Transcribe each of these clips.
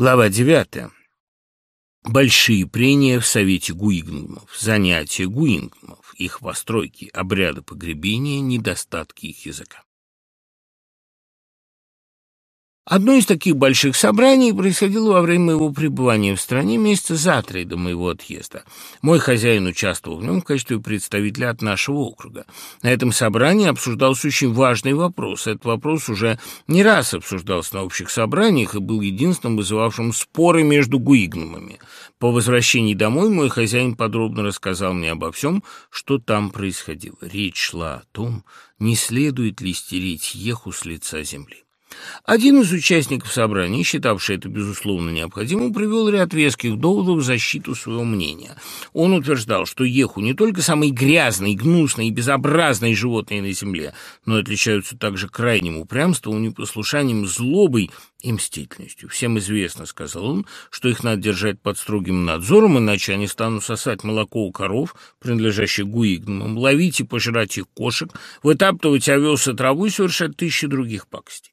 Глава девятая. Большие прения в Совете Гуингмов, занятия Гуингмов, их постройки, обряды погребения, недостатки их языка. Одно из таких больших собраний происходило во время моего пребывания в стране месяца за три до моего отъезда. Мой хозяин участвовал в нем в качестве представителя от нашего округа. На этом собрании обсуждался очень важный вопрос. Этот вопрос уже не раз обсуждался на общих собраниях и был единственным вызывавшим споры между гуигнумами. По возвращении домой мой хозяин подробно рассказал мне обо всем, что там происходило. Речь шла о том, не следует ли стереть Еху с лица земли. Один из участников собрания, считавший это безусловно необходимым, привел ряд веских доводов в защиту своего мнения. Он утверждал, что еху не только самые грязные, гнусные и безобразные животные на земле, но отличаются также крайним упрямством, непослушанием, злобой и мстительностью. Всем известно, сказал он, что их надо держать под строгим надзором, иначе они станут сосать молоко у коров, принадлежащих гуигнумам, ловить и пожирать их кошек, вытаптывать овес и траву и совершать тысячи других пакостей.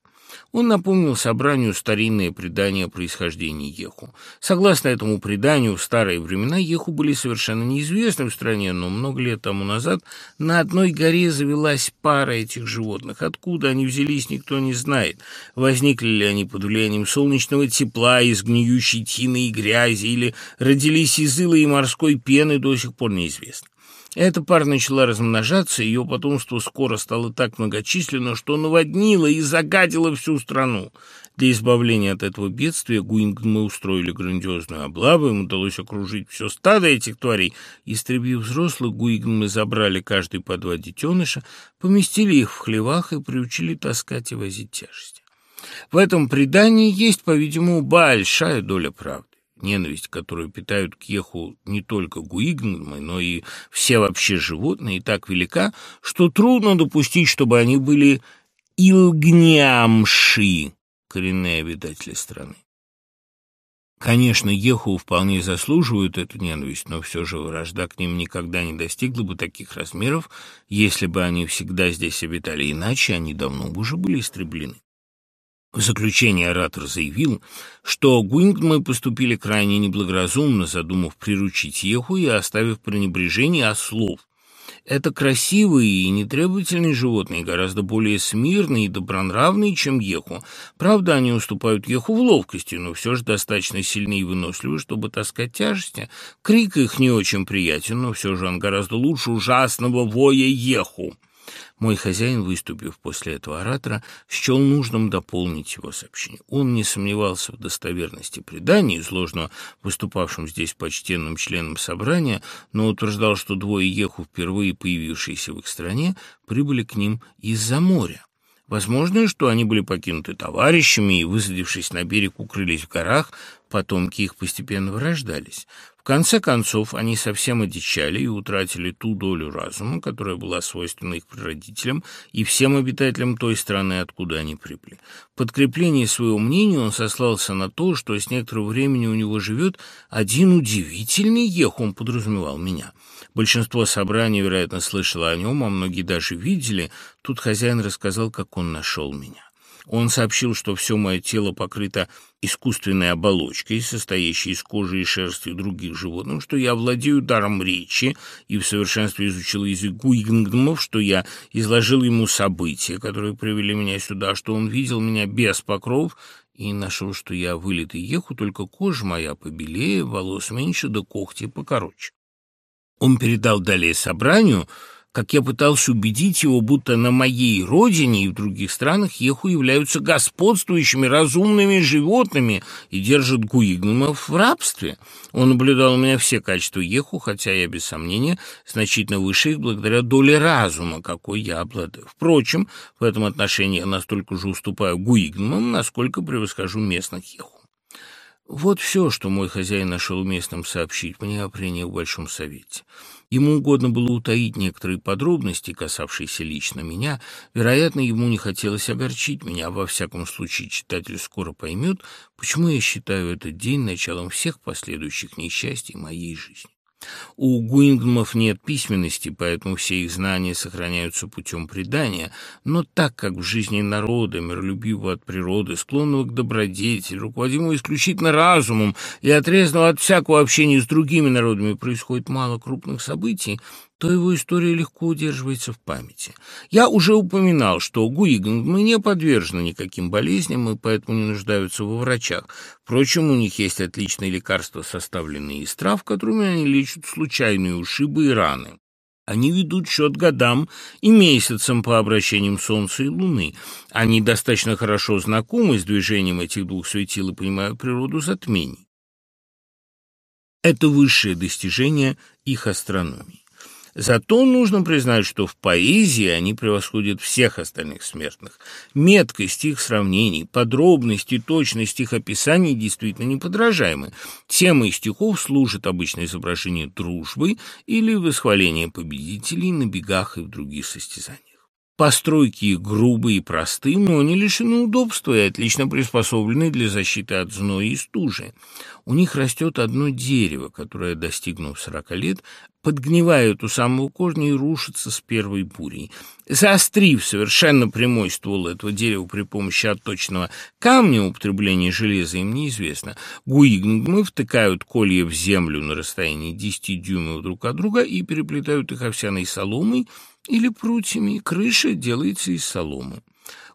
Он напомнил собранию старинное предание происхождении Еху. Согласно этому преданию, в старые времена Еху были совершенно неизвестны в стране, но много лет тому назад на одной горе завелась пара этих животных. Откуда они взялись, никто не знает. Возникли ли они под влиянием солнечного тепла, из гниющей тины и грязи, или родились из ила и морской пены, до сих пор неизвестно. Эта пара начала размножаться, ее потомство скоро стало так многочисленно, что наводнило и загадило всю страну. Для избавления от этого бедствия Гуингмы устроили грандиозную облаву, им удалось окружить все стадо этих тварей. Истребив взрослых, Гуингмы забрали каждый по два детеныша, поместили их в хлевах и приучили таскать и возить тяжести. В этом предании есть, по-видимому, большая доля правды. Ненависть, которую питают к Еху не только гуигнмы, но и все вообще животные, так велика, что трудно допустить, чтобы они были илгнямши, коренные обитатели страны. Конечно, Еху вполне заслуживают эту ненависть, но все же вражда к ним никогда не достигла бы таких размеров, если бы они всегда здесь обитали, иначе они давно бы уже были истреблены. В заключение оратор заявил, что Гуингмы поступили крайне неблагоразумно, задумав приручить Еху и оставив пренебрежение ослов. Это красивые и нетребовательные животные, гораздо более смирные и добронравные, чем Еху. Правда, они уступают Еху в ловкости, но все же достаточно сильны и выносливы, чтобы таскать тяжести. Крик их не очень приятен, но все же он гораздо лучше ужасного воя Еху. Мой хозяин, выступив после этого оратора, счел нужным дополнить его сообщение. Он не сомневался в достоверности предания, изложенного выступавшим здесь почтенным членом собрания, но утверждал, что двое еху, впервые появившиеся в их стране, прибыли к ним из-за моря. Возможно, что они были покинуты товарищами и, высадившись на берег, укрылись в горах, потомки их постепенно вырождались конце концов, они совсем одичали и утратили ту долю разума, которая была свойственна их прародителям и всем обитателям той страны, откуда они прибыли. В подкреплении своего мнения он сослался на то, что с некоторого времени у него живет один удивительный ех, он подразумевал меня. Большинство собраний, вероятно, слышало о нем, а многие даже видели. Тут хозяин рассказал, как он нашел меня. Он сообщил, что все мое тело покрыто искусственной оболочкой, состоящей из кожи и шерсти других животных, что я владею даром речи и в совершенстве изучил язык гуигнгмов, что я изложил ему события, которые привели меня сюда, что он видел меня без покров и нашел, что я вылитый еху, только кожа моя побелее, волос меньше, да когти покороче. Он передал далее собранию, как я пытался убедить его, будто на моей родине и в других странах еху являются господствующими разумными животными и держат гуигнумов в рабстве. Он наблюдал у меня все качества еху, хотя я, без сомнения, значительно выше их благодаря доле разума, какой я обладаю. Впрочем, в этом отношении я настолько же уступаю гуигнумам, насколько превосхожу местных еху. Вот все, что мой хозяин нашел уместным сообщить мне о прениях в Большом Совете. Ему угодно было утаить некоторые подробности, касавшиеся лично меня. Вероятно, ему не хотелось огорчить меня. Во всяком случае, читатель скоро поймет, почему я считаю этот день началом всех последующих несчастий моей жизни. У Гуингмов нет письменности, поэтому все их знания сохраняются путем предания, но так как в жизни народа, миролюбивого от природы, склонного к добродетели, руководимого исключительно разумом и отрезанного от всякого общения с другими народами, происходит мало крупных событий, то его история легко удерживается в памяти. Я уже упоминал, что гуигнгмы не подвержены никаким болезням и поэтому не нуждаются во врачах. Впрочем, у них есть отличные лекарства, составленные из трав, которыми они лечат случайные ушибы и раны. Они ведут счет годам и месяцам по обращениям Солнца и Луны. Они достаточно хорошо знакомы с движением этих двух светил и понимают природу затмений. Это высшее достижение их астрономии. Зато нужно признать, что в поэзии они превосходят всех остальных смертных. Меткость их сравнений, подробность и точность их описаний действительно неподражаемы. Темой стихов служит обычно изображение дружбы или восхваление победителей на бегах и в других состязаниях. Постройки грубые и простые, но не лишены удобства и отлично приспособлены для защиты от зноя и стужи. У них растет одно дерево, которое, достигнув сорока лет, подгнивает у самого корня и рушится с первой бурей. Заострив совершенно прямой ствол этого дерева при помощи отточного камня, употребление железа им неизвестно, гуигнгмы втыкают колья в землю на расстоянии 10 дюймов друг от друга и переплетают их овсяной соломой, или прутьями, крыша делается из соломы.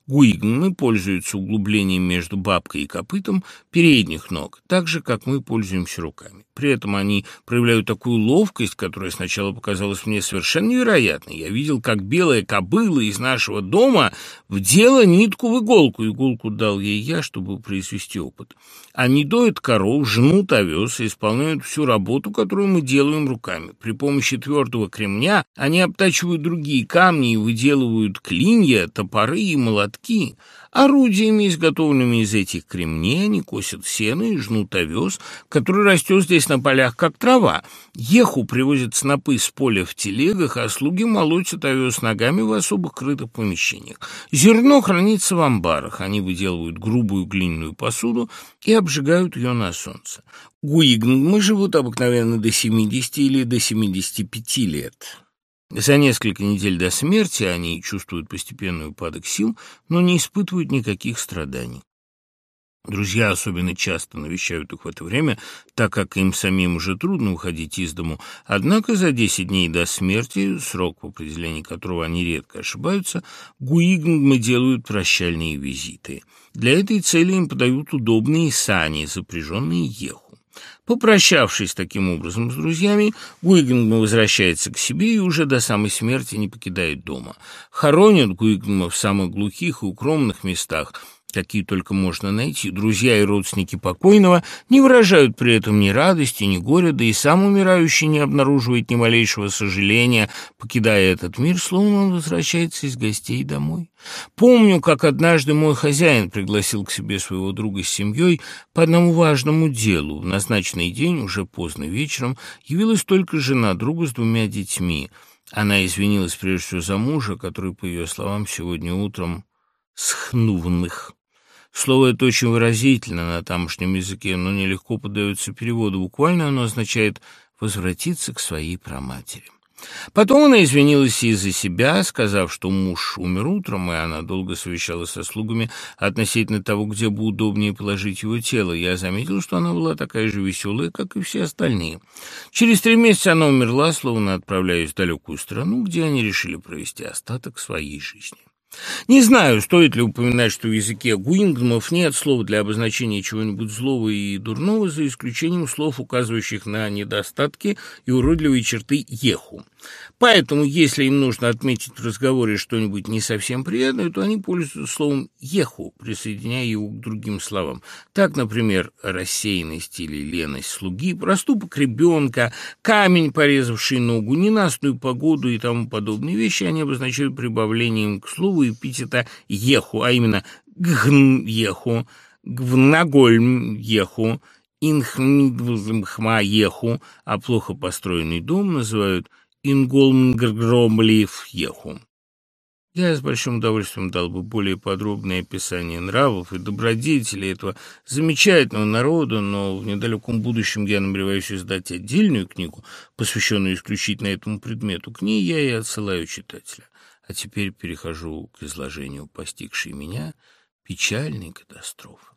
Гуигны пользуются углублением между бабкой и копытом передних ног, так же, как мы пользуемся руками. При этом они проявляют такую ловкость, которая сначала показалась мне совершенно невероятной. Я видел, как белая кобыла из нашего дома вдела нитку в иголку. Иголку дал ей я, чтобы произвести опыт. Они доят коров, жнут овес и исполняют всю работу, которую мы делаем руками. При помощи твердого кремня они обтачивают другие камни и выделывают клинья, топоры и молотки. Орудиями, изготовленными из этих кремней, они косят сено и жнут овес, который растет здесь на полях, как трава. Еху привозят снопы с поля в телегах, а слуги молотят овес ногами в особых крытых помещениях. Зерно хранится в амбарах. Они выделывают грубую глиняную посуду и обжигают ее на солнце. Гуигнгмы живут обыкновенно до 70 или до 75 лет. За несколько недель до смерти они чувствуют постепенный упадок сил, но не испытывают никаких страданий. Друзья особенно часто навещают их в это время, так как им самим уже трудно уходить из дому. Однако за 10 дней до смерти, срок в определении которого они редко ошибаются, гуигнгмы делают прощальные визиты. Для этой цели им подают удобные сани, запряженные еху. Попрощавшись таким образом с друзьями, Гуигнгма возвращается к себе и уже до самой смерти не покидает дома. Хоронят Гуигнгма в самых глухих и укромных местах – какие только можно найти. Друзья и родственники покойного не выражают при этом ни радости, ни горя, да и сам умирающий не обнаруживает ни малейшего сожаления, покидая этот мир, словно он возвращается из гостей домой. Помню, как однажды мой хозяин пригласил к себе своего друга с семьей по одному важному делу. В назначенный день, уже поздно вечером, явилась только жена друга с двумя детьми. Она извинилась прежде всего за мужа, который, по ее словам, сегодня утром схнувных. Слово это очень выразительно на тамошнем языке, но нелегко поддается переводу. Буквально оно означает «возвратиться к своей праматери». Потом она извинилась и за себя, сказав, что муж умер утром, и она долго совещалась со слугами относительно того, где бы удобнее положить его тело. Я заметил, что она была такая же веселая, как и все остальные. Через три месяца она умерла, словно отправляясь в далекую страну, где они решили провести остаток своей жизни. Не знаю, стоит ли упоминать, что в языке гуингмов нет слова для обозначения чего-нибудь злого и дурного, за исключением слов, указывающих на недостатки и уродливые черты еху. Поэтому, если им нужно отметить в разговоре что-нибудь не совсем приятное, то они пользуются словом «еху», присоединяя его к другим словам. Так, например, рассеянность или леность слуги, проступок ребенка, камень, порезавший ногу, ненастную погоду и тому подобные вещи они обозначают прибавлением к слову эпитета «еху», а именно «гн еху», «гвнагольм еху», «инхмидвзмхма еху», а плохо построенный дом называют «инголмгромлив еху». Я с большим удовольствием дал бы более подробное описание нравов и добродетелей этого замечательного народа, но в недалеком будущем я намереваюсь издать отдельную книгу, посвященную исключительно этому предмету. К ней я и отсылаю читателя. А теперь перехожу к изложению постигшей меня печальной катастрофы.